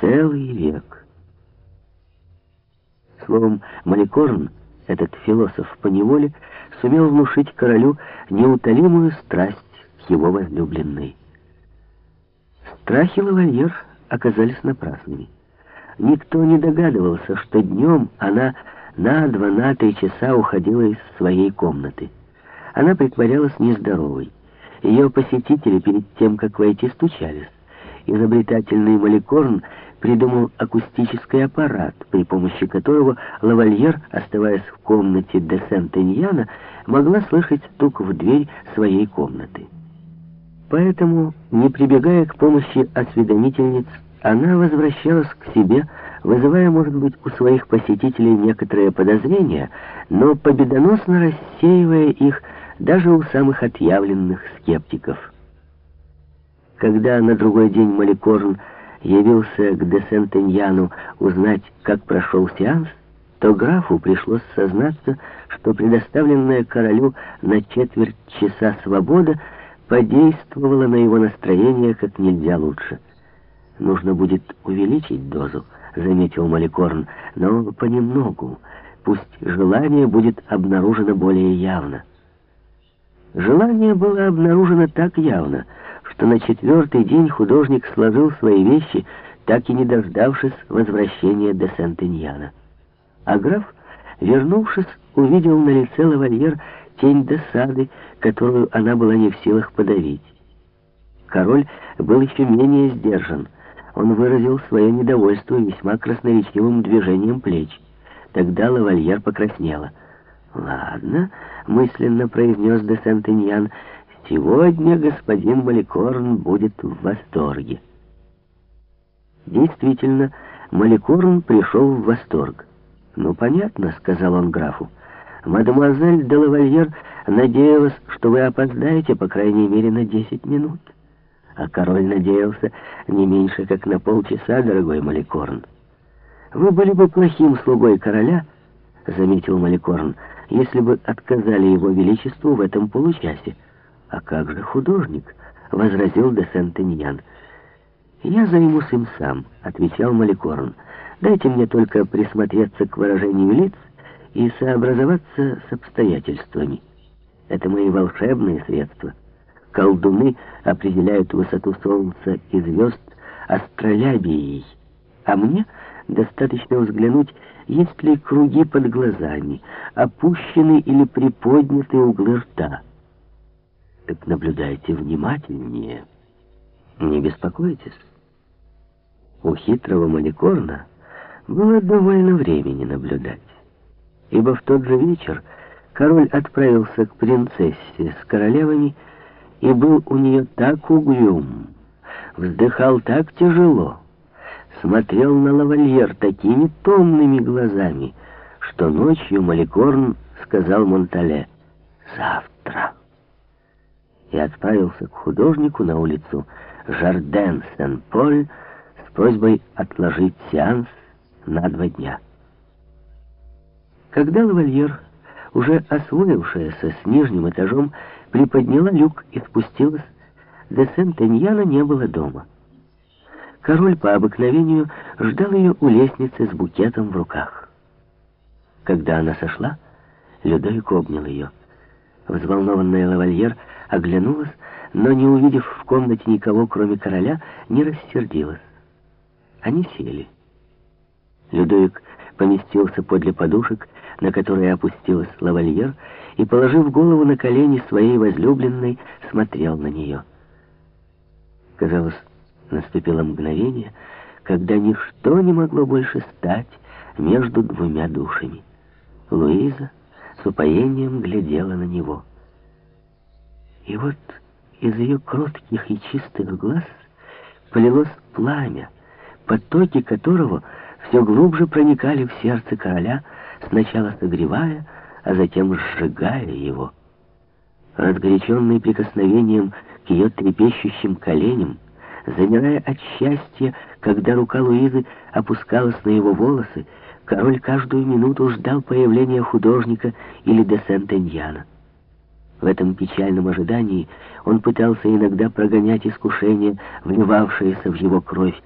целый век. Словом, Маликорн, этот философ по неволе, сумел внушить королю неутолимую страсть к его возлюбленной. Страхи лавальер оказались напрасными. Никто не догадывался, что днем она на два, на часа уходила из своей комнаты. Она притворялась нездоровой. Ее посетители перед тем, как войти, стучались. Изобретательный Маликорн придумал акустический аппарат, при помощи которого лавальер, оставаясь в комнате де Сент-Эньяна, могла слышать стук в дверь своей комнаты. Поэтому, не прибегая к помощи осведомительниц, она возвращалась к себе, вызывая, может быть, у своих посетителей некоторые подозрения, но победоносно рассеивая их даже у самых отъявленных скептиков. Когда на другой день Маликорн явился к де Сентеньяну узнать, как прошел сеанс, то графу пришлось сознаться, что предоставленная королю на четверть часа свобода подействовала на его настроение как нельзя лучше. «Нужно будет увеличить дозу», — заметил Маликорн, — «но понемногу. Пусть желание будет обнаружено более явно». Желание было обнаружено так явно, что на четвертый день художник сложил свои вещи, так и не дождавшись возвращения де Сентеньяна. А граф, вернувшись, увидел на лице лавальер тень досады, которую она была не в силах подавить. Король был еще менее сдержан. Он выразил свое недовольство весьма красноречивым движением плеч. Тогда лавальер покраснела — «Ладно», — мысленно произнес де Сентеньян, — «сегодня господин Маликорн будет в восторге». Действительно, Маликорн пришел в восторг. «Ну, понятно», — сказал он графу. «Мадемуазель де лавальер надеялась, что вы опоздаете, по крайней мере, на десять минут». А король надеялся не меньше, как на полчаса, дорогой Маликорн. «Вы были бы плохим слугой короля», — заметил Маликорн, — если бы отказали его величеству в этом получасе. А как же художник? — возразил де Сентеньян. «Я займусь им сам», — отвечал Маликорн. «Дайте мне только присмотреться к выражению лиц и сообразоваться с обстоятельствами. Это мои волшебные средства. Колдуны определяют высоту солнца и звезд астролябией, а мне достаточно взглянуть есть ли круги под глазами, опущены или приподняты углы рта. Так наблюдайте внимательнее. Не беспокойтесь. У хитрого Маликорна было довольно времени наблюдать, ибо в тот же вечер король отправился к принцессе с королевами и был у нее так угрюм, вздыхал так тяжело, смотрел на лавальер такими томными глазами, что ночью Маликорн сказал Монтале «Завтра» и отправился к художнику на улицу Жарден-Сен-Поль с просьбой отложить сеанс на два дня. Когда лавальер, уже освоившаяся с нижним этажом, приподняла люк и спустилась, де Сент-Эньяна не было дома. Король по обыкновению ждал ее у лестницы с букетом в руках. Когда она сошла, Людовик обнял ее. Взволнованная лавальер оглянулась, но, не увидев в комнате никого, кроме короля, не рассердилась. Они сели. Людовик поместился подле подушек, на которые опустилась лавальер, и, положив голову на колени своей возлюбленной, смотрел на нее. Казалось, Наступило мгновение, когда ничто не могло больше стать между двумя душами. Луиза с упоением глядела на него. И вот из ее кротких и чистых глаз полилось пламя, потоки которого все глубже проникали в сердце короля, сначала согревая, а затем сжигая его. Разгоряченный прикосновением к ее трепещущим коленям, Замирая от счастья, когда рука Луизы опускалась на его волосы, король каждую минуту ждал появления художника или де Сент-Эньяна. В этом печальном ожидании он пытался иногда прогонять искушение, вливавшееся в его кровь,